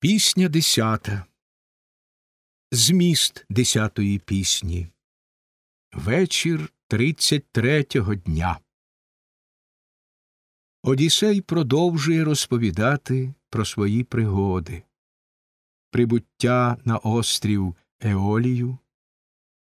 Пісня десята. Зміст десятої пісні. Вечір тридцять третього дня. Одіссей продовжує розповідати про свої пригоди. Прибуття на острів Еолію.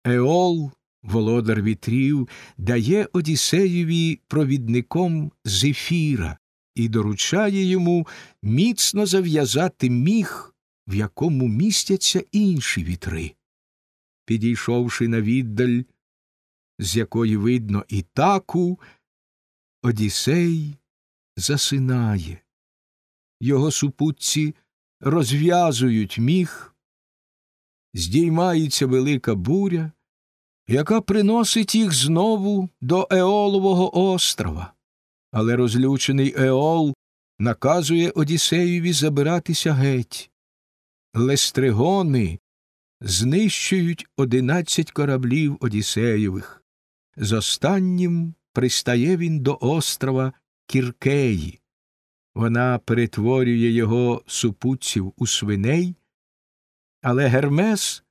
Еол, володар вітрів, дає Одіссеєві провідником Зефіра, і доручає йому міцно зав'язати міг, в якому містяться інші вітри. Підійшовши на віддаль, з якої видно Ітаку, Одіссей засинає. Його супутці розв'язують міг, здіймається велика буря, яка приносить їх знову до Еолового острова але розлючений Еол наказує Одіссеєві забиратися геть. Лестригони знищують одинадцять кораблів Одіссеєвих. З останнім пристає він до острова Кіркеї. Вона перетворює його супутців у свиней, але Гермес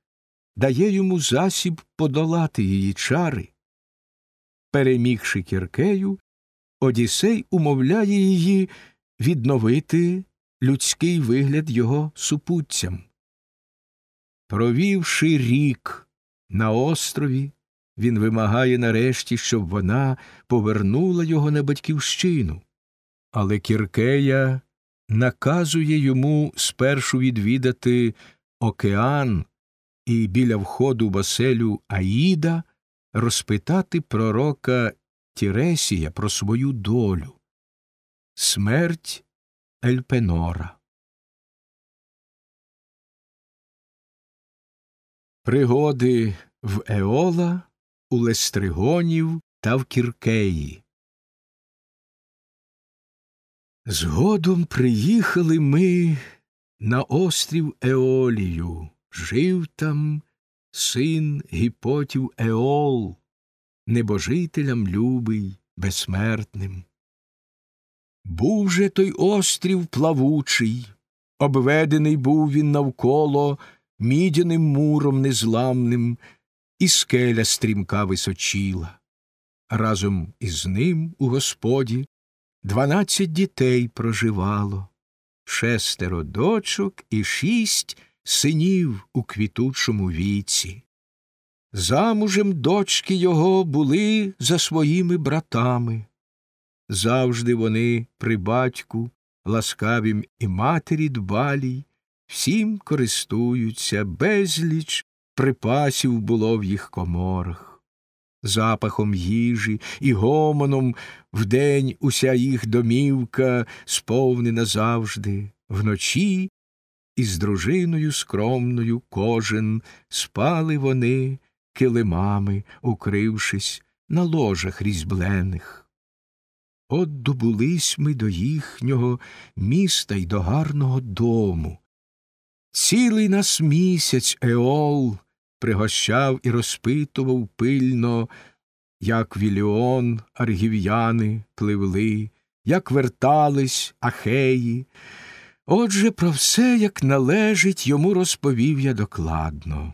дає йому засіб подолати її чари. Перемігши Кіркею, Одіссей умовляє її відновити людський вигляд його супутцям. Провівши рік на острові, він вимагає нарешті, щоб вона повернула його на батьківщину, але Кіркея наказує йому спершу відвідати океан і біля входу в оселю Аїда розпитати пророка Тіресія про свою долю. Смерть Ельпенора. Пригоди в Еола, у Лестригонів та в Кіркеї. Згодом приїхали ми на острів Еолію. Жив там син гіпотів Еол небожителям любий, безсмертним. Був же той острів плавучий, обведений був він навколо мідяним муром незламним, і скеля стрімка височіла. Разом із ним у господі дванадцять дітей проживало, шестеро дочок і шість синів у квітучому віці. Замужем дочки його були за своїми братами. Завжди вони при батьку, ласкавім і матері дбалій, всім користуються, безліч припасів було в їх коморах. Запахом їжі і гомоном вдень уся їх домівка сповнена завжди, вночі із дружиною скромною кожен спали вони килимами, укрившись на ложах різьблених. От добулись ми до їхнього міста й до гарного дому. Цілий нас місяць Еол пригощав і розпитував пильно, як Віліон, аргів'яни пливли, як вертались ахеї. Отже, про все, як належить, йому розповів я докладно.